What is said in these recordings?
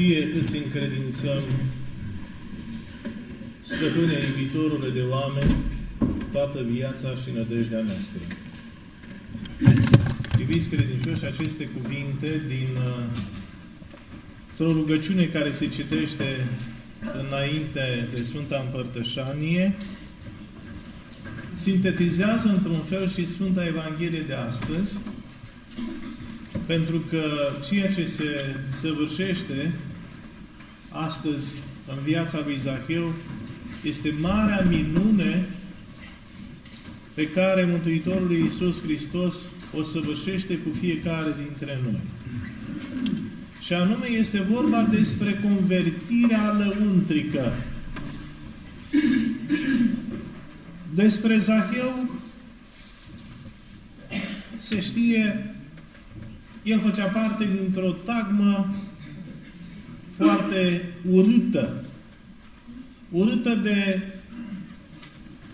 Ție îți încredințăm, Stăpâne, iubitorule de oameni, toată viața și nădejdea noastră. Iubiți credincioși, aceste cuvinte din uh, o rugăciune care se citește înainte de Sfânta Împărtășanie, sintetizează într-un fel și Sfânta Evanghelie de astăzi, pentru că ceea ce se săvârșește astăzi în viața lui Zacheu este marea minune pe care Mântuitorul Iisus Hristos o săvârșește cu fiecare dintre noi. Și anume este vorba despre convertirea lăuntrică. Despre Zaheu se știe, el făcea parte dintr-o tagmă foarte urâtă. Urâtă de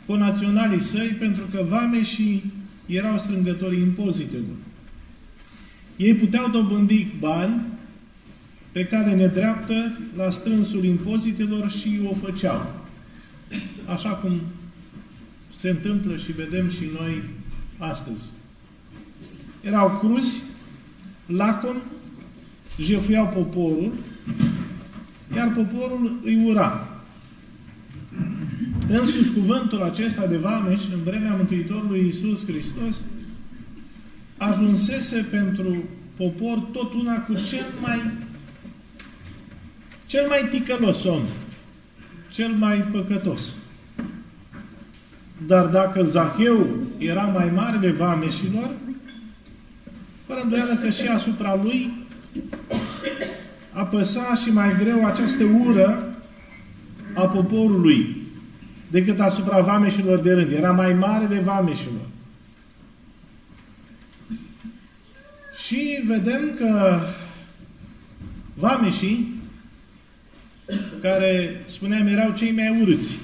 conaționalii săi, pentru că vame și erau strângătorii impozitelor. Ei puteau dobândi bani pe care ne dreaptă la strânsul impozitelor și o făceau. Așa cum se întâmplă și vedem și noi astăzi. Erau cruzi, lacon, jefuiau poporul, iar poporul îi ura. Însuși cuvântul acesta de Vameș, în vremea Mântuitorului Iisus Hristos, ajunsese pentru popor tot una cu cel mai cel mai ticălos om, cel mai păcătos. Dar dacă Zaheu era mai mare de vameșilor, fără îndoială că și asupra lui apăsa și mai greu această ură a poporului decât asupra vameșilor de rând. Era mai mare de vameșilor. Și vedem că vameșii, care, spuneam, erau cei mai urâți,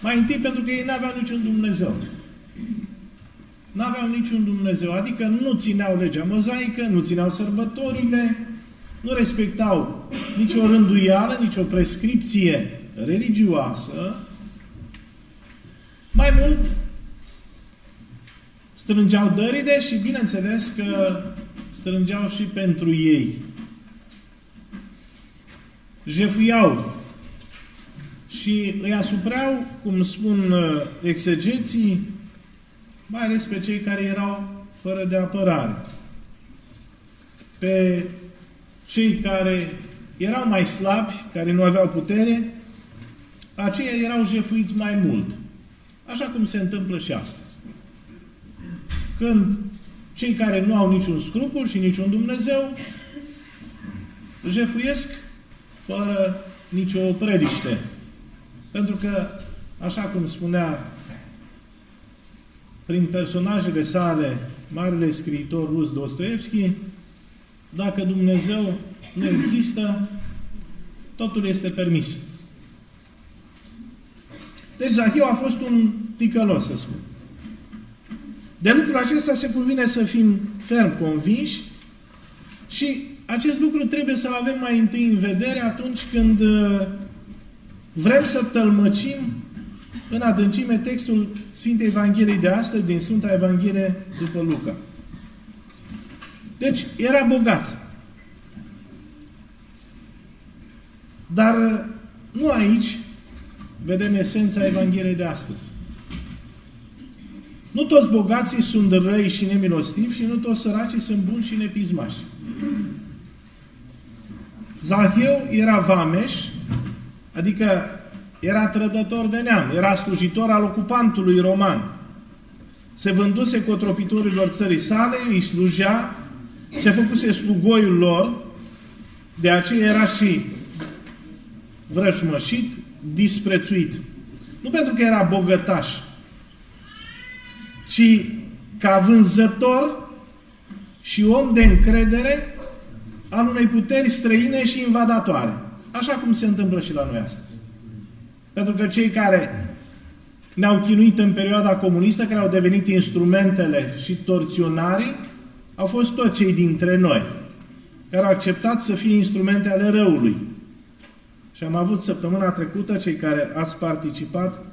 mai întâi pentru că ei n-aveau niciun Dumnezeu. N-aveau niciun Dumnezeu, adică nu țineau legea mozaică, nu țineau sărbătorile, nu respectau nicio rânduială, nicio prescripție religioasă, mai mult, strângeau dările și bineînțeles că strângeau și pentru ei. Jefuiau și îi asupreau, cum spun uh, exegeții, mai ales pe cei care erau fără de apărare. Pe cei care erau mai slabi, care nu aveau putere, aceia erau jefuiți mai mult. Așa cum se întâmplă și astăzi. Când cei care nu au niciun scrupul și niciun Dumnezeu jefuiesc fără nicio prediște. Pentru că, așa cum spunea prin personajele sale marele scriitor rus Dostoevski, dacă Dumnezeu nu există, totul este permis. Deci Zahiu a fost un ticălos, să spun. De lucrul acesta se cuvine să fim ferm convinși și acest lucru trebuie să-l avem mai întâi în vedere atunci când uh, vrem să tălmăcim în adâncime textul Sfintei Evangheliei de astăzi, din Sfânta Evanghelie după Luca. Deci, era bogat. Dar uh, nu aici vedem esența Evangheliei de astăzi. Nu toți bogații sunt răi și nemilostivi și nu toți săracii sunt buni și nepizmași. Zaheu era vameș, adică era trădător de neam, era slujitor al ocupantului roman. Se vânduse cotropitorilor țării sale, îi slujea, se făcuse slugoiul lor, de aceea era și vrăjmășit, disprețuit. Nu pentru că era bogătaș, ci ca vânzător și om de încredere al unei puteri străine și invadatoare. Așa cum se întâmplă și la noi astăzi. Pentru că cei care ne-au chinuit în perioada comunistă, care au devenit instrumentele și torționarii, au fost toți cei dintre noi. care au acceptat să fie instrumente ale răului. Și am avut săptămâna trecută, cei care ați participat,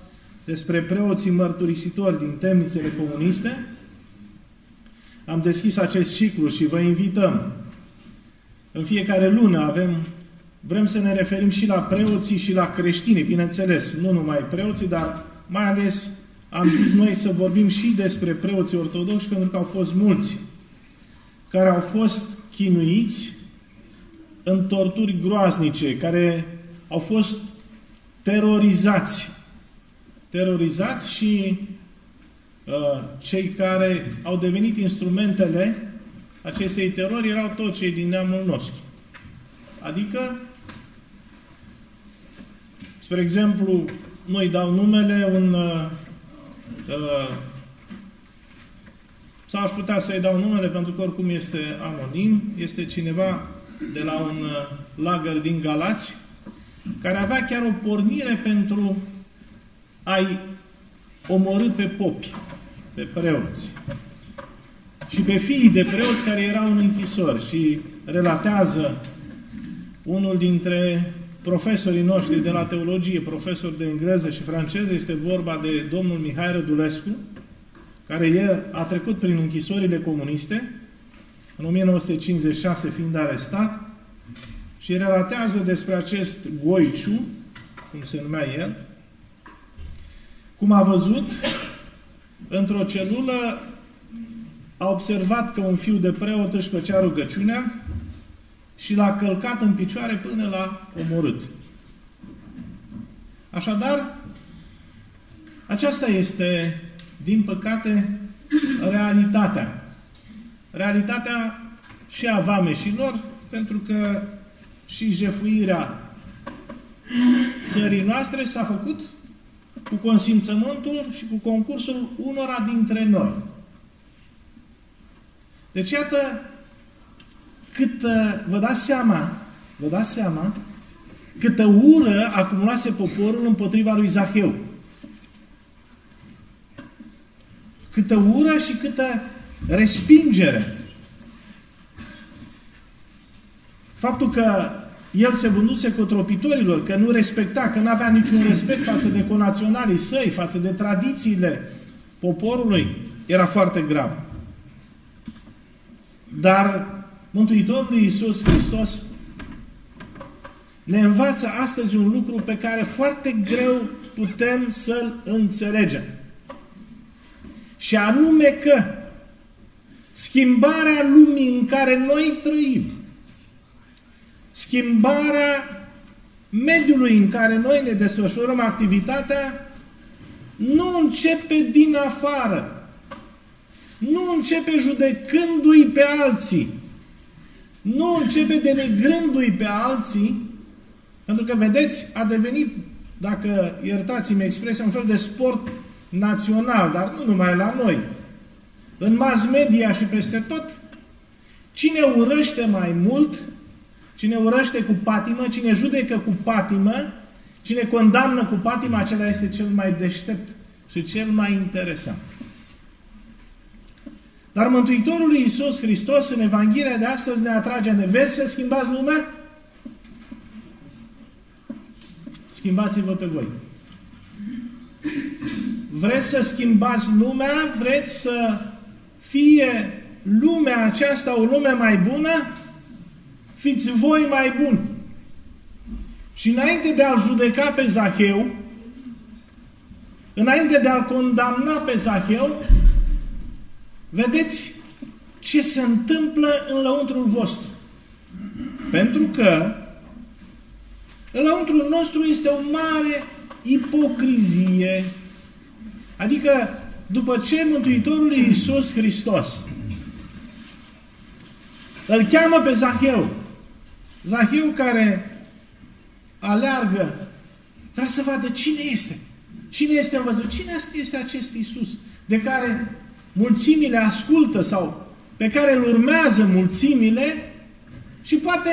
despre preoții mărturisitori din temnițele comuniste. Am deschis acest ciclu și vă invităm. În fiecare lună avem, vrem să ne referim și la preoții și la creștini, bineînțeles, nu numai preoții, dar mai ales am zis noi să vorbim și despre preoții ortodoxi, pentru că au fost mulți care au fost chinuiți în torturi groaznice, care au fost terorizați. Terorizați și uh, cei care au devenit instrumentele acestei terori erau toți cei din neamul nostru. Adică, spre exemplu, noi dau numele un uh, uh, sau aș putea să-i dau numele pentru că oricum este anonim, este cineva de la un uh, lagăr din Galați, care avea chiar o pornire pentru a-i omorâ pe popi, pe preoți. Și pe fiii de preoți care erau în închisori și relatează unul dintre profesorii noștri de la teologie, profesor de engleză și franceză, este vorba de domnul Mihai Rădulescu, care el a trecut prin închisorile comuniste, în 1956 fiind arestat, și relatează despre acest Goiciu, cum se numea el, cum a văzut într-o celulă a observat că un fiu de preot își făcea rugăciunea și l-a călcat în picioare până l-a omorât. Așadar, aceasta este, din păcate, realitatea. Realitatea și a vameșilor, pentru că și jefuirea țării noastre s-a făcut cu consimțământul și cu concursul unora dintre noi. Deci, iată, cât vă dați seama, vă dați seama, câtă ură acumulase poporul împotriva lui Zaheu. Câtă ură și câtă respingere. Faptul că el se vânduse cotropitorilor, că nu respecta, că nu avea niciun respect față de conaționalii săi, față de tradițiile poporului, era foarte grav. Dar Mântuitorul Iisus Hristos ne învață astăzi un lucru pe care foarte greu putem să-l înțelegem. Și anume că schimbarea lumii în care noi trăim, schimbarea mediului în care noi ne desfășurăm activitatea, nu începe din afară. Nu începe judecându-i pe alții. Nu începe denigrându-i pe alții, pentru că, vedeți, a devenit, dacă iertați-mi expresia, un fel de sport național, dar nu numai la noi. În mass media și peste tot, cine urăște mai mult, cine urăște cu patimă, cine judecă cu patimă, cine condamnă cu patimă, acela este cel mai deștept și cel mai interesant. Dar Mântuitorul Iisus Hristos în Evanghelia de astăzi ne atrage ne vezi să schimbați lumea? Schimbați-vă pe voi. Vreți să schimbați lumea? Vreți să fie lumea aceasta o lume mai bună? Fiți voi mai buni. Și înainte de a-l judeca pe Zaheu, înainte de a-l condamna pe Zaheu, vedeți ce se întâmplă în lăuntrul vostru. Pentru că în lăuntrul nostru este o mare ipocrizie. Adică, după ce Mântuitorul Iisus Hristos îl cheamă pe Zaheu, Zaheu care aleargă, vrea să vadă cine este. Cine este în văzut? Cine este acest Iisus de care mulțimile ascultă sau pe care îl urmează mulțimile și poate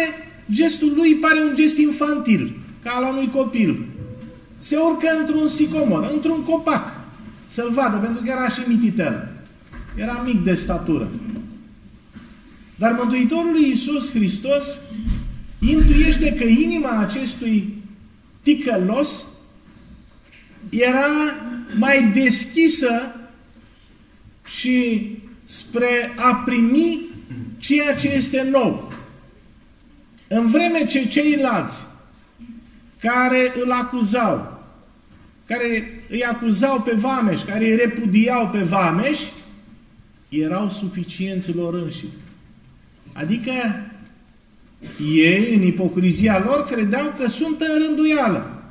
gestul lui pare un gest infantil, ca al unui copil. Se urcă într-un sicomor, într-un copac, să-l vadă, pentru că era și mititel. Era mic de statură. Dar Mântuitorul Iisus Hristos intuiește că inima acestui ticălos era mai deschisă și spre a primi ceea ce este nou. În vreme ce ceilalți care îl acuzau, care îi acuzau pe vameș, care îi repudiau pe vameș, erau suficienți lor înși. Adică ei, în ipocrizia lor, credeau că sunt în rânduială.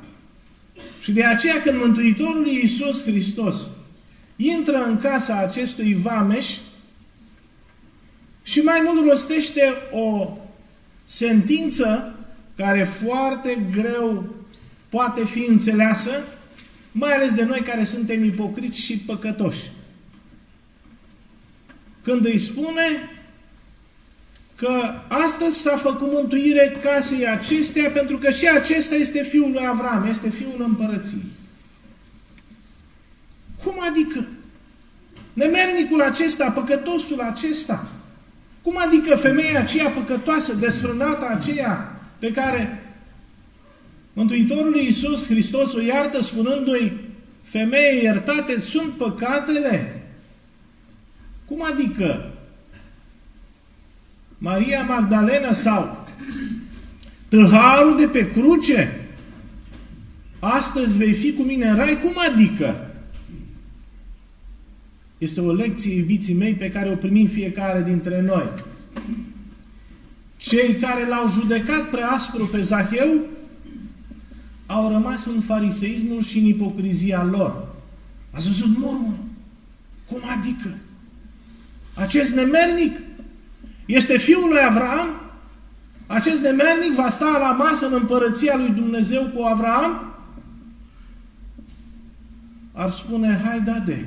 Și de aceea când Mântuitorul Iisus Hristos intră în casa acestui vameș și mai mult rostește o sentință care foarte greu poate fi înțeleasă, mai ales de noi care suntem ipocriți și păcătoși. Când îi spune că astăzi s-a făcut mântuire casei acesteia pentru că și acesta este fiul lui Avram, este fiul împărăției. Cum adică? Nemernicul acesta, păcătosul acesta, cum adică femeia aceea păcătoasă, desfrânată aceea pe care Mântuitorul Iisus Hristos o iartă spunându-i femeie iertate sunt păcatele? Cum adică? Maria Magdalena sau tâlharul de pe cruce? Astăzi vei fi cu mine în rai? Cum adică? Este o lecție, iubiții mei, pe care o primim fiecare dintre noi. Cei care l-au judecat prea aspru pe Zaheu au rămas în fariseismul și în ipocrizia lor. Ați văzut murmur? Cum adică? Acest nemernic este fiul lui Avram? Acest nemernic va sta la masă în împărăția lui Dumnezeu cu Avram? Ar spune, hai da de.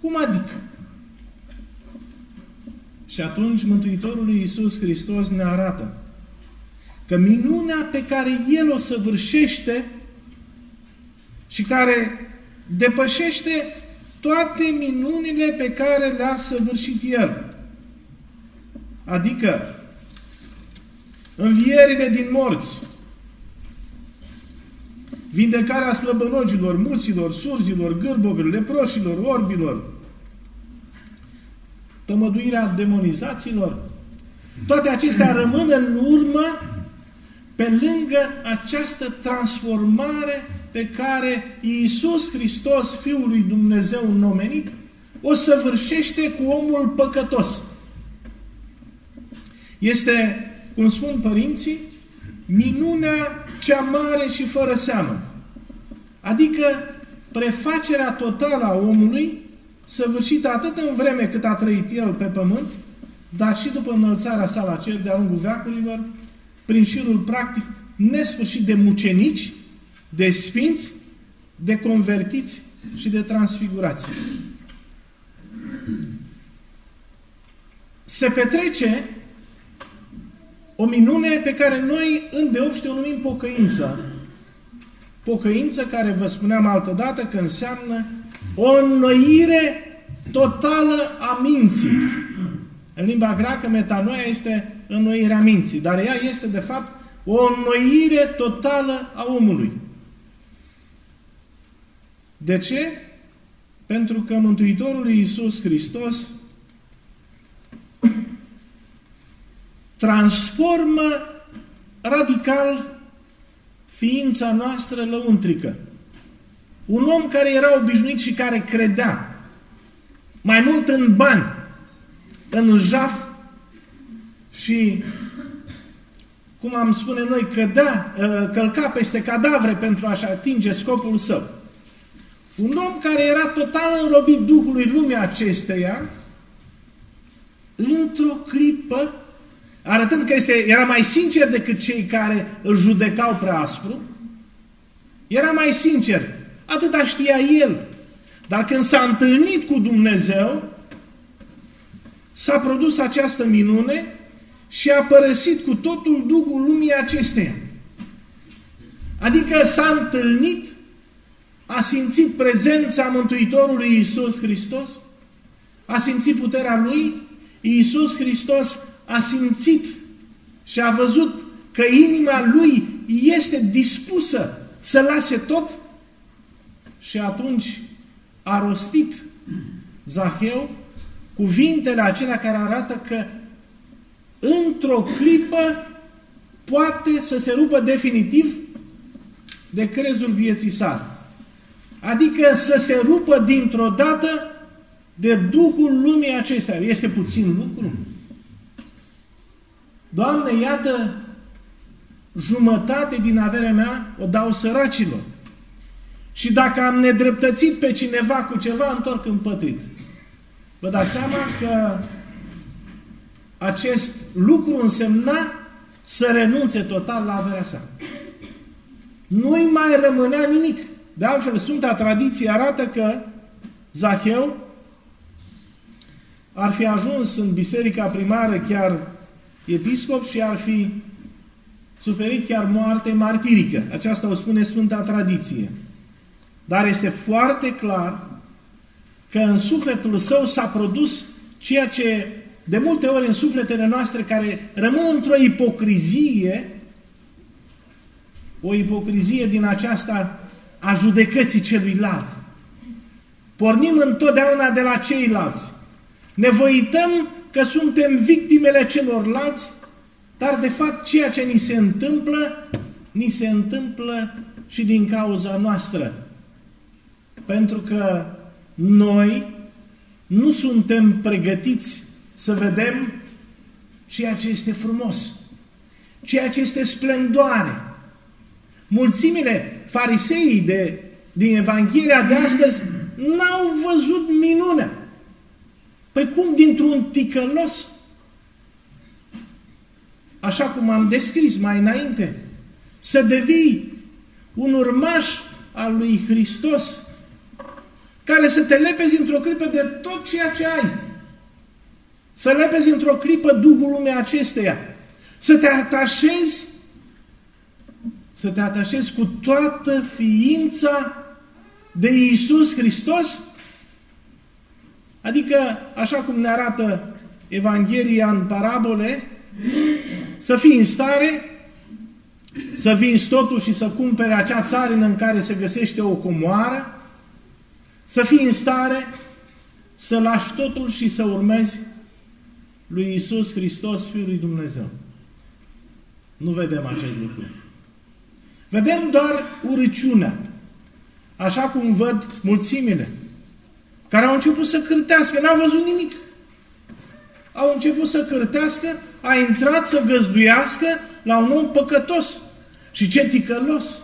Cum adică? Și atunci Mântuitorul Iisus Hristos ne arată că minunea pe care El o săvârșește și care depășește toate minunile pe care le-a săvârșit El. Adică învierile din morți, vindecarea slăbănogilor, muților, surzilor, gârbovilor, leproșilor, orbilor, tămăduirea demonizaților, toate acestea rămân în urmă pe lângă această transformare pe care Iisus Hristos, Fiul lui Dumnezeu înnomenit, o săvârșește cu omul păcătos. Este, cum spun părinții, minunea cea mare și fără seamă. Adică prefacerea totală a omului, săvârșită atât în vreme cât a trăit el pe pământ, dar și după înălțarea sa la cer de-a lungul veacurilor, prin șirul practic nesfârșit de mucenici, de sfinți, de convertiți și de transfigurați. Se petrece o minune pe care noi îndeopște o numim pocăință. Pocăință care vă spuneam altădată că înseamnă o înnoire totală a minții. În limba greacă, metanoia este înnoirea minții, dar ea este, de fapt, o înnoire totală a omului. De ce? Pentru că Mântuitorul Iisus Hristos transformă radical ființa noastră lăuntrică. Un om care era obișnuit și care credea mai mult în bani, în jaf și, cum am spune noi, cădea, ă, călca peste cadavre pentru a-și atinge scopul său. Un om care era total înrobit Duhului lumii acesteia, într-o clipă arătând că este, era mai sincer decât cei care îl judecau prea aspru, era mai sincer. Atâta știa el. Dar când s-a întâlnit cu Dumnezeu, s-a produs această minune și a părăsit cu totul Duhul lumii acesteia. Adică s-a întâlnit, a simțit prezența Mântuitorului Iisus Hristos, a simțit puterea Lui, Iisus Hristos a simțit și a văzut că inima lui este dispusă să lase tot și atunci a rostit Zaheu cuvintele acelea care arată că într-o clipă poate să se rupă definitiv de crezul vieții sale. Adică să se rupă dintr-o dată de Duhul lumii acestea. Este puțin lucru? Doamne, iată, jumătate din averea mea o dau săracilor. Și dacă am nedreptățit pe cineva cu ceva, întorc împătrit. Vă dați seama că acest lucru însemna să renunțe total la averea sa. Nu-i mai rămânea nimic. De altfel, Sfânta Tradiție arată că Zaheu ar fi ajuns în biserica primară chiar episcop și ar fi suferit chiar moarte martirică. Aceasta o spune Sfânta Tradiție. Dar este foarte clar că în sufletul său s-a produs ceea ce de multe ori în sufletele noastre care rămân într-o ipocrizie, o ipocrizie din aceasta a judecății celuilalt. Pornim întotdeauna de la ceilalți. Ne voităm că suntem victimele celorlalți, dar de fapt ceea ce ni se întâmplă, ni se întâmplă și din cauza noastră. Pentru că noi nu suntem pregătiți să vedem ceea ce este frumos, ceea ce este splendoare. Mulțimile fariseii de, din Evanghelia de astăzi n-au văzut minunea. Păi cum dintr-un ticălos, așa cum am descris mai înainte, să devii un urmaș al lui Hristos, care să te lepezi într-o clipă de tot ceea ce ai. Să lepezi într-o clipă Duhul lumea acesteia. Să te atașezi să te atașezi cu toată ființa de Iisus Hristos? Adică, așa cum ne arată Evanghelia în parabole, să fii în stare să vinzi totul și să cumpere acea țarină în care se găsește o comoară, să fii în stare să lași totul și să urmezi lui Isus Hristos, Fiul lui Dumnezeu. Nu vedem acest lucru. Vedem doar urăciunea, așa cum văd mulțimile, care au început să cârtească, n-au văzut nimic. Au început să cârtească, a intrat să găzduiască la un om păcătos și ce ticălos.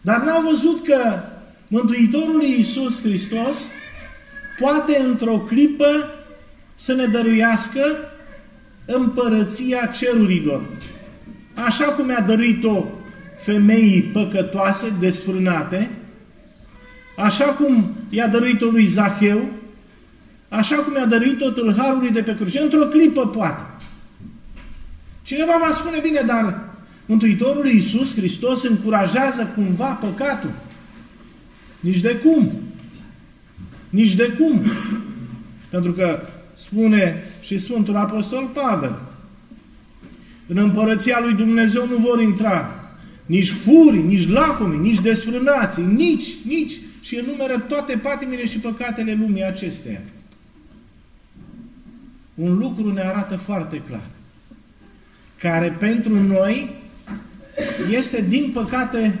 Dar n-au văzut că Mântuitorul Iisus Hristos poate într-o clipă să ne dăruiască împărăția cerurilor. Așa cum i-a dăruit-o femeii păcătoase, desfrânate, așa cum i-a dăruit-o lui Zaheu, așa cum i-a dăruit-o tâlharului de pe cruce, într-o clipă poate. Cineva va spune, bine, dar Mântuitorul Iisus Hristos încurajează cumva păcatul. Nici de cum. Nici de cum. Pentru că spune și Sfântul Apostol Pavel, în împărăția lui Dumnezeu nu vor intra nici furi, nici lacomi, nici desfrânații, nici, nici, și enumeră toate patimile și păcatele lumii acesteia. Un lucru ne arată foarte clar, care pentru noi este, din păcate,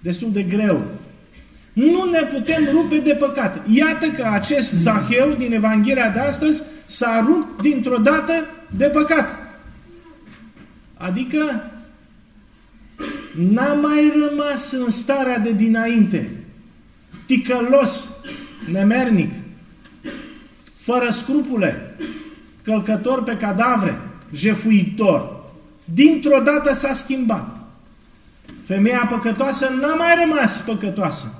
destul de greu. Nu ne putem rupe de păcate. Iată că acest Zaheu din Evanghelia de astăzi s-a rupt dintr-o dată de păcat. Adică n-a mai rămas în starea de dinainte, ticălos, nemernic, fără scrupule, călcător pe cadavre, jefuitor. Dintr-o dată s-a schimbat. Femeia păcătoasă n-a mai rămas păcătoasă,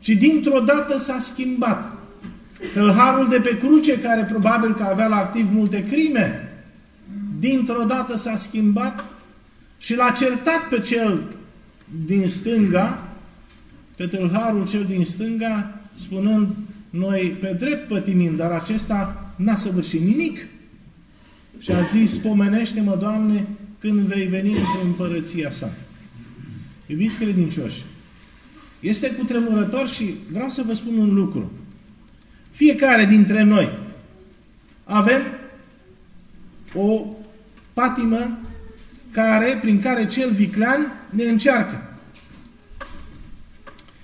ci dintr-o dată s-a schimbat. Tălharul de pe cruce, care probabil că avea la activ multe crime, dintr-o dată s-a schimbat și l-a certat pe cel din stânga, pe tâlharul cel din stânga, spunând, noi pe drept pătimim, dar acesta n-a săvârșit nimic. și a zis, pomenește-mă, Doamne, când vei veni într împărăția sa. Iubiți credincioși, este cutremurător și vreau să vă spun un lucru. Fiecare dintre noi avem o patimă care, prin care cel viclean ne încearcă.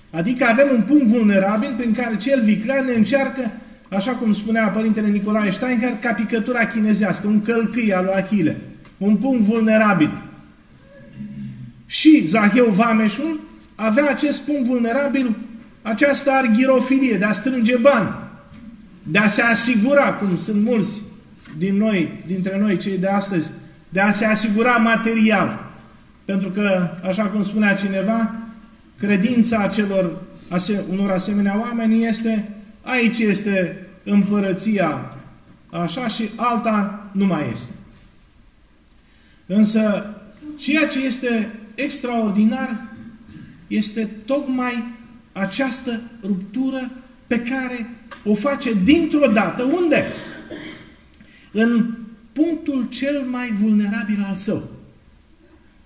Adică avem un punct vulnerabil prin care cel viclean ne încearcă, așa cum spunea Părintele Nicolae Steinhardt, ca picătura chinezească, un călcâi al lui Achille. Un punct vulnerabil. Și Zaheu Vameșul avea acest punct vulnerabil, această arghirofilie de a strânge bani, de a se asigura, cum sunt mulți din noi, dintre noi, cei de astăzi, de a se asigura material. Pentru că, așa cum spunea cineva, credința celor unor asemenea oameni este aici este împărăția așa și alta nu mai este. Însă, ceea ce este extraordinar este tocmai această ruptură pe care o face dintr-o dată. Unde? În punctul cel mai vulnerabil al său.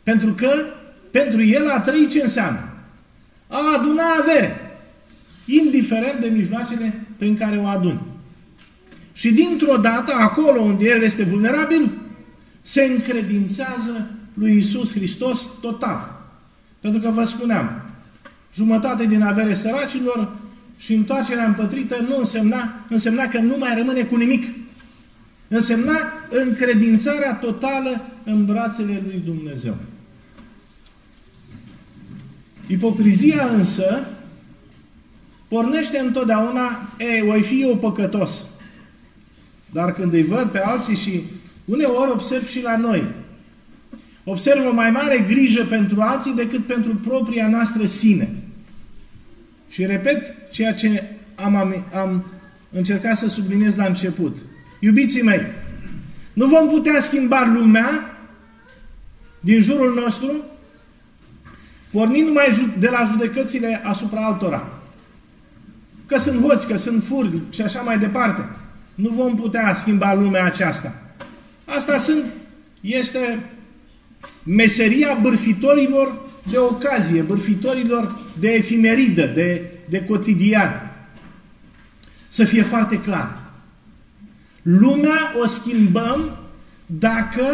Pentru că pentru el a trăi ce înseamnă? A aduna avere, indiferent de mijloacele prin care o adun. Și dintr-o dată, acolo unde el este vulnerabil, se încredințează lui Isus Hristos total. Pentru că vă spuneam, jumătate din avere săracilor și întoarcerea împătrită nu însemna, însemna că nu mai rămâne cu nimic. Însemna încredințarea totală în brațele lui Dumnezeu. Ipocrizia însă pornește întotdeauna, ei, voi fi eu păcătos. Dar când îi văd pe alții și uneori observ și la noi, observ o mai mare grijă pentru alții decât pentru propria noastră sine. Și repet ceea ce am, am, am încercat să subliniez la început. Iubiții mei, nu vom putea schimba lumea din jurul nostru pornind numai de la judecățile asupra altora. Că sunt hoți, că sunt furgi și așa mai departe. Nu vom putea schimba lumea aceasta. Asta sunt, este meseria bârfitorilor de ocazie, bârfitorilor de efimeridă, de, de cotidian. Să fie foarte clar. Lumea o schimbăm dacă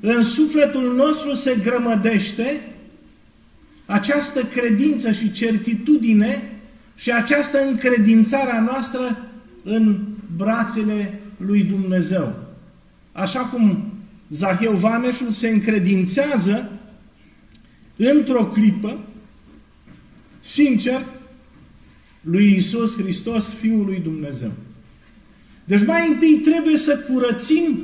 în sufletul nostru se grămădește această credință și certitudine și această încredințare a noastră în brațele lui Dumnezeu. Așa cum Zaheu Vameșul se încredințează într-o clipă, sincer, lui Isus Hristos, Fiul lui Dumnezeu. Deci mai întâi trebuie să curățim,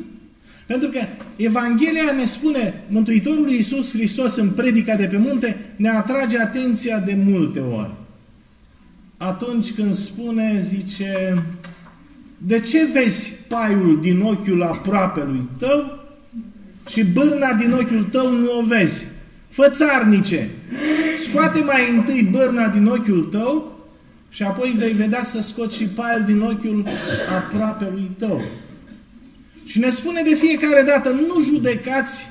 pentru că Evanghelia ne spune, Mântuitorul Iisus Hristos în predica de pe munte, ne atrage atenția de multe ori. Atunci când spune, zice, de ce vezi paiul din ochiul aproapelui tău și bârna din ochiul tău nu o vezi? Fățarnice, scoate mai întâi bârna din ochiul tău și apoi vei vedea să scoți și paiul din ochiul aproapelui tău. Și ne spune de fiecare dată, nu judecați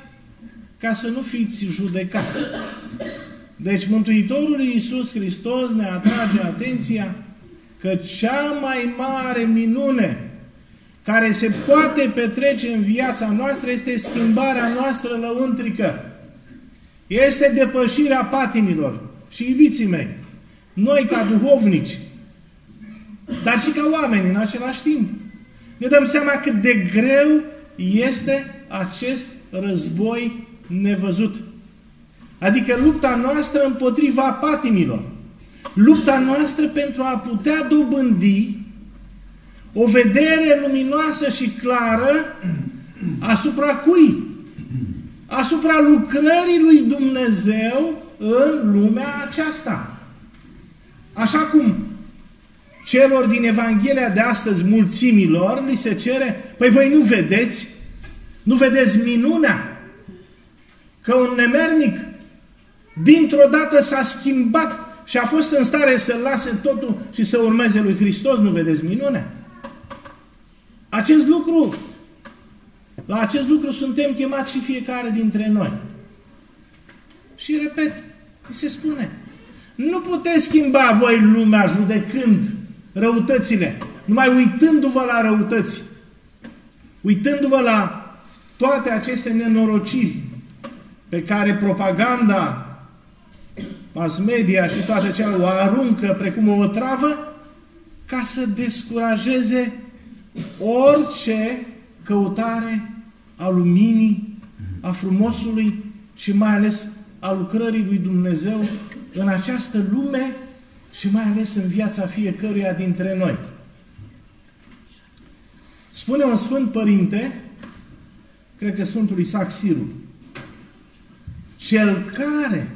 ca să nu fiți judecați. Deci Mântuitorul Iisus Hristos ne atrage atenția că cea mai mare minune care se poate petrece în viața noastră este schimbarea noastră lăuntrică. Este depășirea patimilor. Și iubiții mei, noi ca duhovnici, dar și ca oameni în același timp, ne dăm seama cât de greu este acest război nevăzut. Adică lupta noastră împotriva patimilor. Lupta noastră pentru a putea dobândi o vedere luminoasă și clară asupra cui? Asupra lucrării lui Dumnezeu în lumea aceasta. Așa cum celor din Evanghelia de astăzi, mulțimilor, li se cere, păi voi nu vedeți? Nu vedeți minunea? Că un nemernic dintr-o dată s-a schimbat și a fost în stare să lase totul și să urmeze lui Hristos, nu vedeți minunea? Acest lucru La acest lucru suntem chemați și fiecare dintre noi. Și repet, se spune, nu puteți schimba voi lumea judecând răutățile, numai uitându-vă la răutăți, uitându-vă la toate aceste nenorociri pe care propaganda, mass media și toate cele o aruncă precum o travă, ca să descurajeze orice căutare a luminii, a frumosului și mai ales a lucrării lui Dumnezeu în această lume și mai ales în viața fiecăruia dintre noi. Spune un Sfânt Părinte, cred că Sfântul Isaac Siru, cel care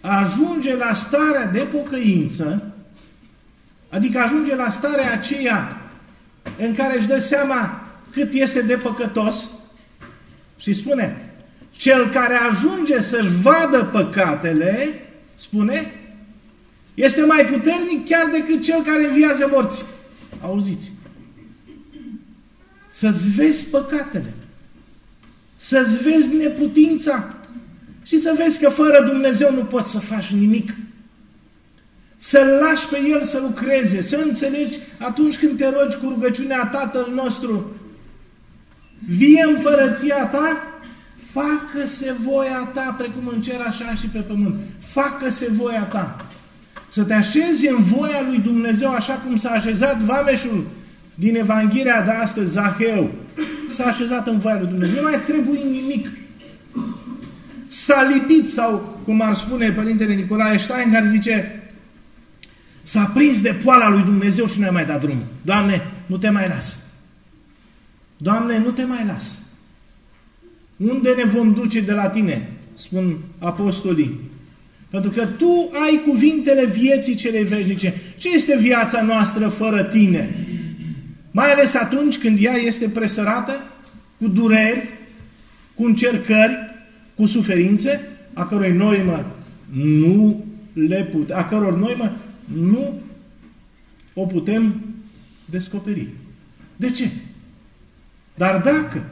ajunge la starea de pocăință, adică ajunge la starea aceea în care își dă seama cât este de păcătos și spune, cel care ajunge să-și vadă păcatele, spune, este mai puternic chiar decât cel care înviază morți. Auziți? Să-ți vezi păcatele. Să-ți vezi neputința. Și să vezi că fără Dumnezeu nu poți să faci nimic. Să-L lași pe El să lucreze, să înțelegi atunci când te rogi cu rugăciunea Tatăl nostru, vie împărăția ta, facă-se voia ta precum în cer așa și pe pământ. Facă-se voia ta. Să te așezi în voia lui Dumnezeu așa cum s-a așezat vameșul din Evanghelia de astăzi, Zaheu. S-a așezat în voia lui Dumnezeu. Nu mai trebuie nimic. S-a lipit sau, cum ar spune Părintele Nicolae Stein, care zice s-a prins de poala lui Dumnezeu și nu a mai dat drumul. Doamne, nu te mai las. Doamne, nu te mai las. Unde ne vom duce de la tine? Spun apostolii. Pentru că tu ai cuvintele vieții cele veșnice. Ce este viața noastră fără tine? Mai ales atunci când ea este presărată cu dureri, cu încercări, cu suferințe, a căror noi mă nu le put, a căror noi mă nu o putem descoperi. De ce? Dar dacă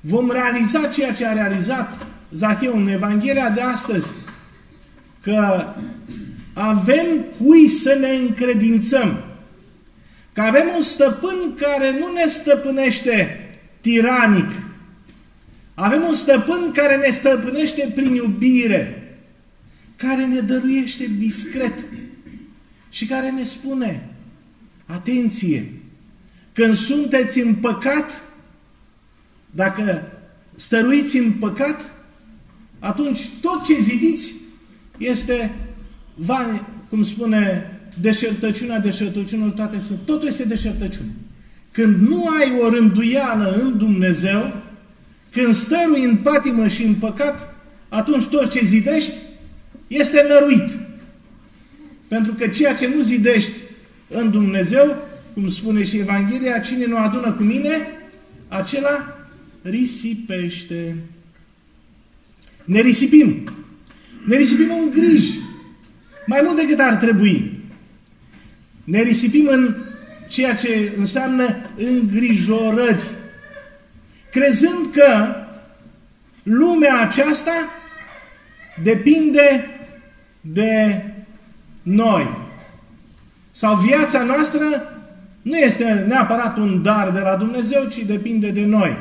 vom realiza ceea ce a realizat Zacheu în Evanghelia de astăzi, că avem cui să ne încredințăm, că avem un stăpân care nu ne stăpânește tiranic, avem un stăpân care ne stăpânește prin iubire, care ne dăruiește discret și care ne spune, atenție, când sunteți în păcat, dacă stăruiți în păcat, atunci tot ce zidiți este, vani, cum spune, deșertăciunea, deșertăciunea, toate sunt, totul este deșertăciune. Când nu ai o rânduială în Dumnezeu, când stărui în patimă și în păcat, atunci tot ce zidești este năruit. Pentru că ceea ce nu zidești în Dumnezeu, cum spune și Evanghelia, cine nu adună cu mine, acela risipește. Ne risipim. Ne risipim în griji. Mai mult decât ar trebui. Ne risipim în ceea ce înseamnă îngrijorări. Crezând că lumea aceasta depinde de noi. Sau viața noastră nu este neapărat un dar de la Dumnezeu, ci depinde de noi.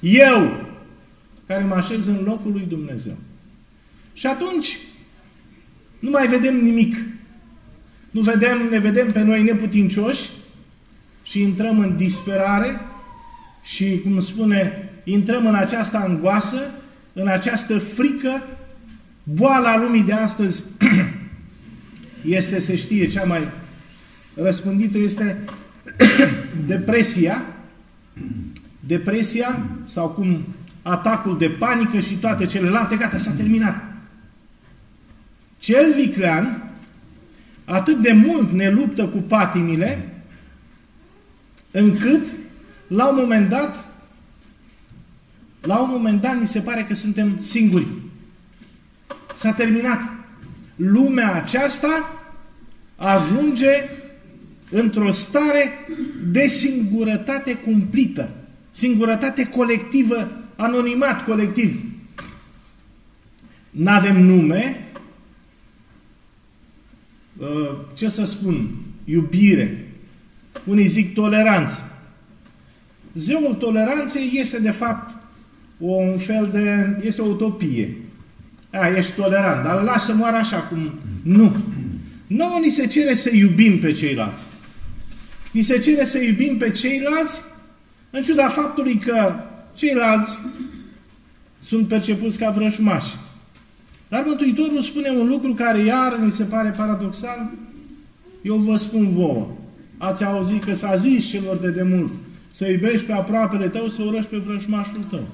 Eu, care mă așez în locul lui Dumnezeu. Și atunci nu mai vedem nimic. Nu vedem, ne vedem pe noi neputincioși și intrăm în disperare și, cum spune, intrăm în această angoasă, în această frică. Boala lumii de astăzi este, se știe, cea mai răspândită este depresia, depresia sau cum atacul de panică și toate celelalte, gata, s-a terminat. Cel viclean atât de mult ne luptă cu patimile, încât la un moment dat la un moment dat ni se pare că suntem singuri. S-a terminat. Lumea aceasta ajunge într-o stare de singurătate cumplită. Singurătate colectivă, anonimat colectiv. N-avem nume, uh, ce să spun, iubire, unii zic toleranță. Zeul toleranței este de fapt un fel de, este o utopie. A, ești tolerant, dar lasă să moară așa cum... Nu. Nouă ni se cere să iubim pe ceilalți. Ni se cere să iubim pe ceilalți în ciuda faptului că ceilalți sunt percepuți ca vrășmași. Dar Mântuitorul spune un lucru care iar mi se pare paradoxal. Eu vă spun vouă. Ați auzit că s-a zis celor de demult să iubești pe aproapele tău, să urăști pe vrăjmașul tău.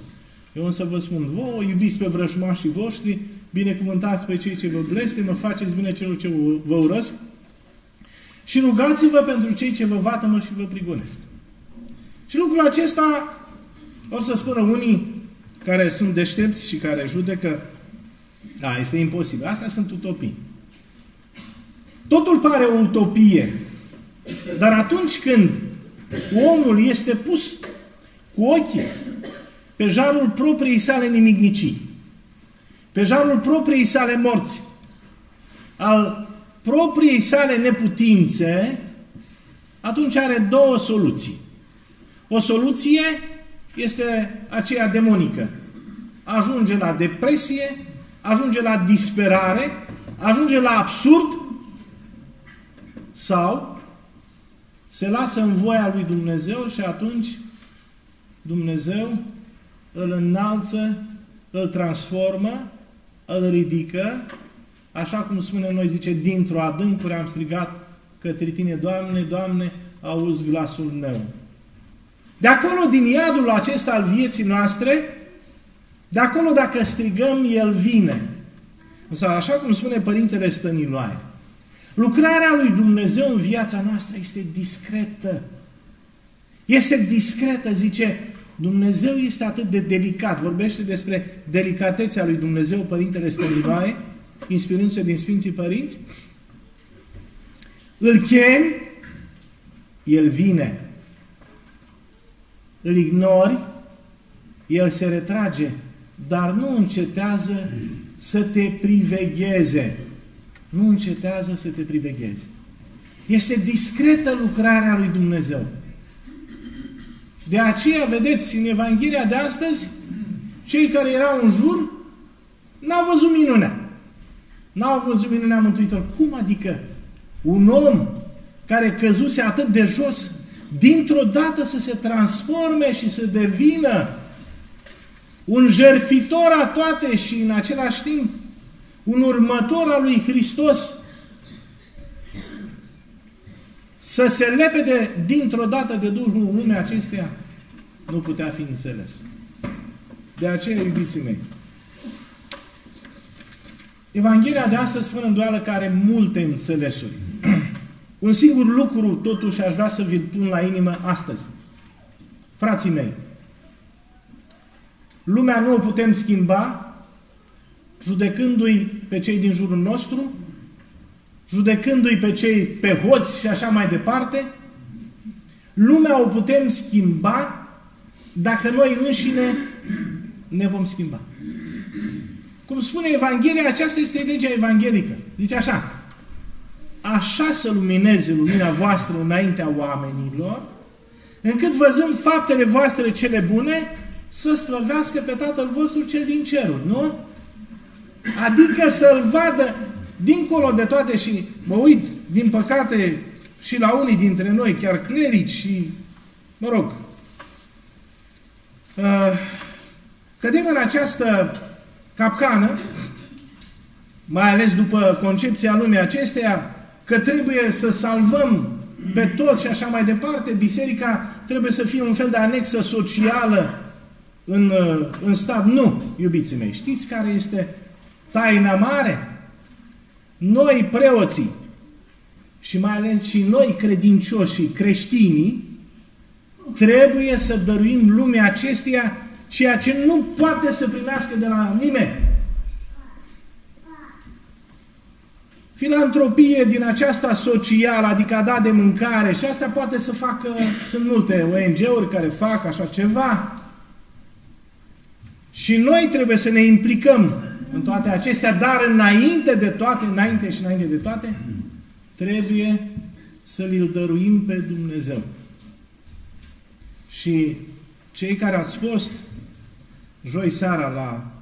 Eu însă vă spun vouă, iubiți pe vrăjmașii voștri, binecuvântați pe cei ce vă blestemă, faceți bine celor ce vă urăsc și rugați-vă pentru cei ce vă vatămă și vă prigonesc. Și lucrul acesta, o să spună unii care sunt deștepți și care judecă, da, este imposibil. Astea sunt utopii. Totul pare o utopie, dar atunci când omul este pus cu ochii pe jarul propriei sale nimicnicii, pe jarul propriei sale morți, al propriei sale neputințe, atunci are două soluții. O soluție este aceea demonică. Ajunge la depresie, ajunge la disperare, ajunge la absurd sau se lasă în voia lui Dumnezeu și atunci Dumnezeu îl înalță, îl transformă, îl ridică, așa cum spune noi, zice, dintr-o adâncuri am strigat către tine, Doamne, Doamne, auzi glasul meu. De acolo, din iadul acesta al vieții noastre, de acolo, dacă strigăm, El vine. Însă, așa cum spune Părintele Stăniloae, lucrarea lui Dumnezeu în viața noastră este discretă. Este discretă, zice, Dumnezeu este atât de delicat. Vorbește despre delicatețea lui Dumnezeu, Părintele Stăniloae, inspirându-se din Sfinții Părinți. Îl chemi, El vine. Îl ignori, El se retrage, dar nu încetează să te privegheze. Nu încetează să te privegheze. Este discretă lucrarea lui Dumnezeu. De aceea, vedeți, în Evanghelia de astăzi, cei care erau în jur n-au văzut minunea. N-au văzut minunea Mântuitor. Cum adică un om care căzuse atât de jos, dintr-o dată să se transforme și să devină un jerfitor a toate și în același timp un următor al lui Hristos să se lepede dintr-o dată de Duhul lumea acesteia, nu putea fi înțeles. De aceea, iubiții mei, Evanghelia de astăzi spune îndoială că are multe înțelesuri. Un singur lucru, totuși, aș vrea să vi-l pun la inimă astăzi. Frații mei, lumea nu o putem schimba judecându-i pe cei din jurul nostru, judecându-i pe cei pe hoți și așa mai departe, lumea o putem schimba dacă noi înșine ne vom schimba. Cum spune Evanghelia, aceasta este legea evanghelică. Zice așa, așa să lumineze lumina voastră înaintea oamenilor, încât văzând faptele voastre cele bune, să slăvească pe Tatăl vostru cel din ceruri, nu? Adică să-L vadă dincolo de toate și mă uit, din păcate, și la unii dintre noi, chiar clerici și, mă rog, uh, cădem în această capcană, mai ales după concepția lumii acesteia, că trebuie să salvăm pe toți și așa mai departe, biserica trebuie să fie un fel de anexă socială în, uh, în stat. Nu, iubiții mei, știți care este taina mare? Noi, preoții, și mai ales și noi credincioșii, creștinii, trebuie să dăruim lumea acesteia ceea ce nu poate să primească de la nimeni. filantropie din aceasta socială, adică a da de mâncare și asta poate să facă, sunt multe ONG-uri care fac așa ceva. Și noi trebuie să ne implicăm în toate acestea, dar înainte de toate, înainte și înainte de toate, trebuie să-L dăruim pe Dumnezeu. Și cei care ați fost joi seara la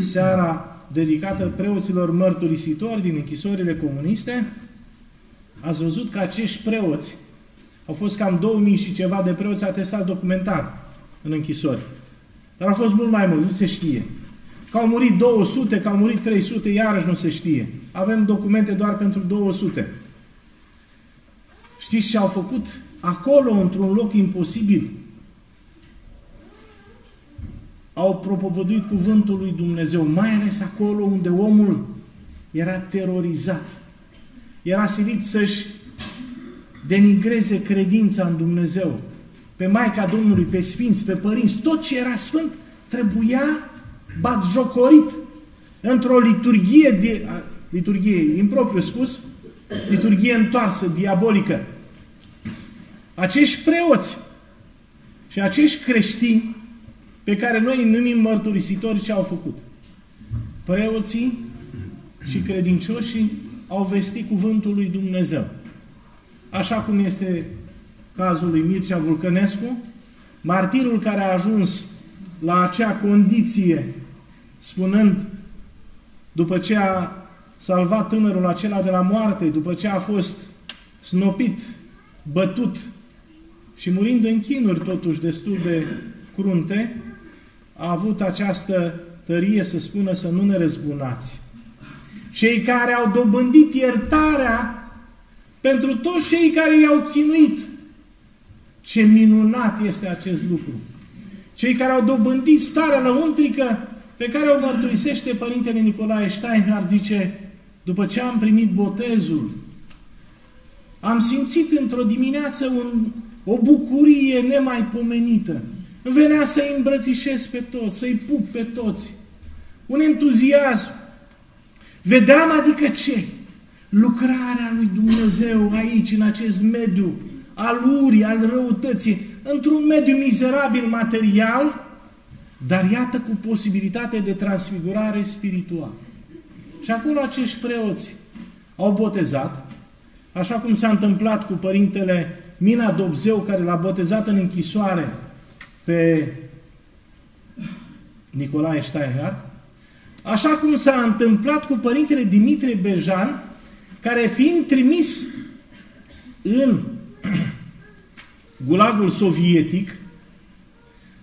seara dedicată preoților mărturisitori din închisorile comuniste, ați văzut că acești preoți, au fost cam 2000 și ceva de preoți atestați documentar în închisori. Dar au fost mult mai mulți, nu se știe. Că au murit 200, că au murit 300, iarăși nu se știe. Avem documente doar pentru 200. Știți ce au făcut? Acolo, într-un loc imposibil, au propovăduit cuvântul lui Dumnezeu, mai ales acolo unde omul era terorizat. Era silit să-și denigreze credința în Dumnezeu. Pe Maica Domnului, pe Sfinți, pe Părinți, tot ce era Sfânt trebuia batjocorit într-o liturghie, de, liturghie impropriu spus, liturghie întoarsă, diabolică. Acești preoți și acești creștini pe care noi îi numim mărturisitori ce au făcut. Preoții și credincioșii au vestit cuvântul lui Dumnezeu. Așa cum este cazul lui Mircea Vulcănescu, martirul care a ajuns la acea condiție, spunând, după ce a salvat tânărul acela de la moarte, după ce a fost snopit, bătut și murind în chinuri totuși destul de crunte, a avut această tărie să spună să nu ne răzbunați. Cei care au dobândit iertarea pentru toți cei care i-au chinuit. Ce minunat este acest lucru! Cei care au dobândit starea lăuntrică pe care o mărturisește Părintele Nicolae Steinhardt, zice, după ce am primit botezul, am simțit într-o dimineață un, o bucurie nemaipomenită. Îmi venea să-i îmbrățișez pe toți, să-i pup pe toți. Un entuziasm. Vedeam adică ce? Lucrarea lui Dumnezeu aici, în acest mediu, al urii, al răutății, într-un mediu mizerabil material, dar iată cu posibilitate de transfigurare spirituală. Și acolo acești preoți au botezat, așa cum s-a întâmplat cu părintele Mina Dobzeu, care l-a botezat în închisoare pe Nicolae Steinhardt, așa cum s-a întâmplat cu părintele Dimitrie Bejan, care fiind trimis în gulagul sovietic,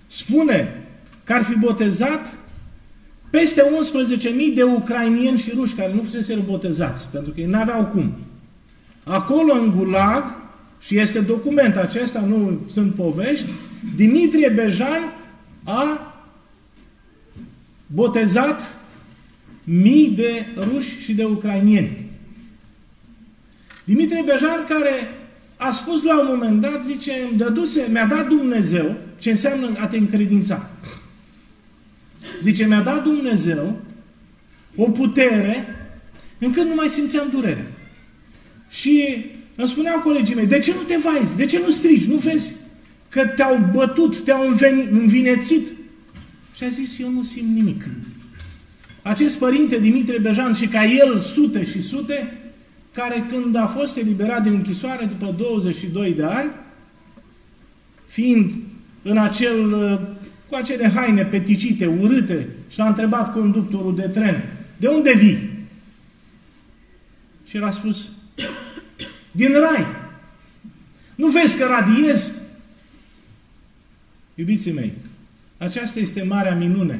spune că ar fi botezat peste 11.000 de ucrainieni și ruși care nu fusese botezați, pentru că ei n-aveau cum. Acolo, în gulag, și este document acesta, nu sunt povești, Dimitrie Bejan a botezat mii de ruși și de ucrainieni. Dimitrie Bejan care a spus la un moment dat, zice, dăduse, mi-a dat Dumnezeu, ce înseamnă a te încredința. Zice, mi-a dat Dumnezeu o putere încât nu mai simțeam durere. Și îmi spuneau colegii mei, de ce nu te vaizi? De ce nu strigi? Nu vezi că te-au bătut, te-au învinețit? Și a zis, eu nu simt nimic. Acest părinte Dimitrie Bejan și ca el sute și sute, care când a fost eliberat din închisoare după 22 de ani, fiind în acel, cu acele haine peticite, urâte, și l-a întrebat conductorul de tren, de unde vii? Și el a spus, din rai. Nu vezi că radiez? Iubiții mei, aceasta este marea minune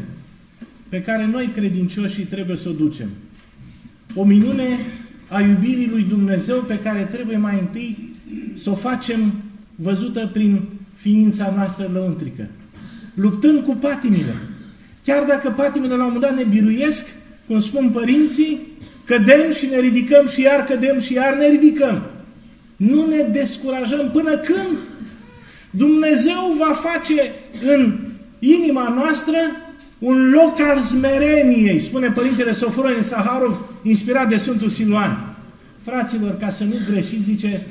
pe care noi credincioșii trebuie să o ducem. O minune a iubirii lui Dumnezeu pe care trebuie mai întâi să o facem văzută prin ființa noastră lăuntrică. Luptând cu patimile. Chiar dacă patimile la un moment dat ne biruiesc, cum spun părinții, cădem și ne ridicăm și iar cădem și iar ne ridicăm. Nu ne descurajăm până când Dumnezeu va face în inima noastră un loc al smereniei, spune Părintele Sofronie Saharov, inspirat de Sfântul Siluan. Fraților, ca să nu greșiți, zice,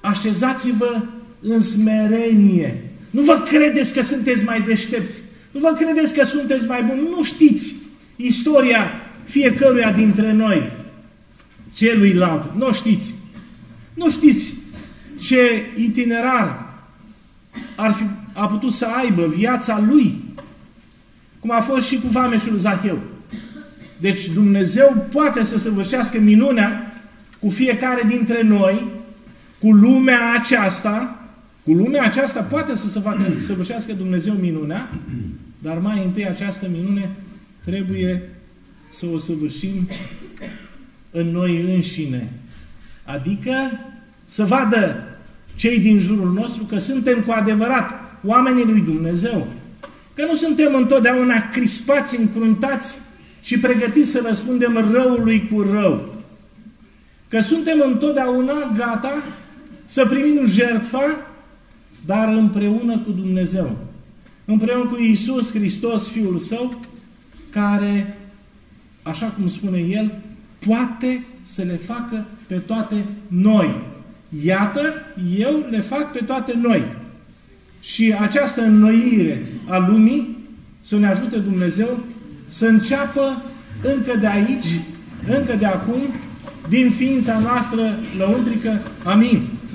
așezați-vă în smerenie. Nu vă credeți că sunteți mai deștepți. Nu vă credeți că sunteți mai buni. Nu știți istoria fiecăruia dintre noi, celuilalt. Nu știți. Nu știți ce itinerar ar fi, a putut să aibă viața lui, cum a fost și cu vameșul Zaheu. Deci Dumnezeu poate să săvârșească minunea cu fiecare dintre noi, cu lumea aceasta, cu lumea aceasta poate să se facă, săvârșească Dumnezeu minunea, dar mai întâi această minune trebuie să o săvârșim în noi înșine. Adică să vadă cei din jurul nostru că suntem cu adevărat oamenii lui Dumnezeu. Că nu suntem întotdeauna crispați, încruntați și pregătiți să răspundem răului cu rău. Că suntem întotdeauna gata să primim jertfa, dar împreună cu Dumnezeu. Împreună cu Iisus Hristos, Fiul Său, care, așa cum spune El, poate să le facă pe toate noi. Iată, eu le fac pe toate noi. Și această înnoire a lumii să ne ajute Dumnezeu să înceapă încă de aici, încă de acum, din ființa noastră lăuntrică. Amin. Să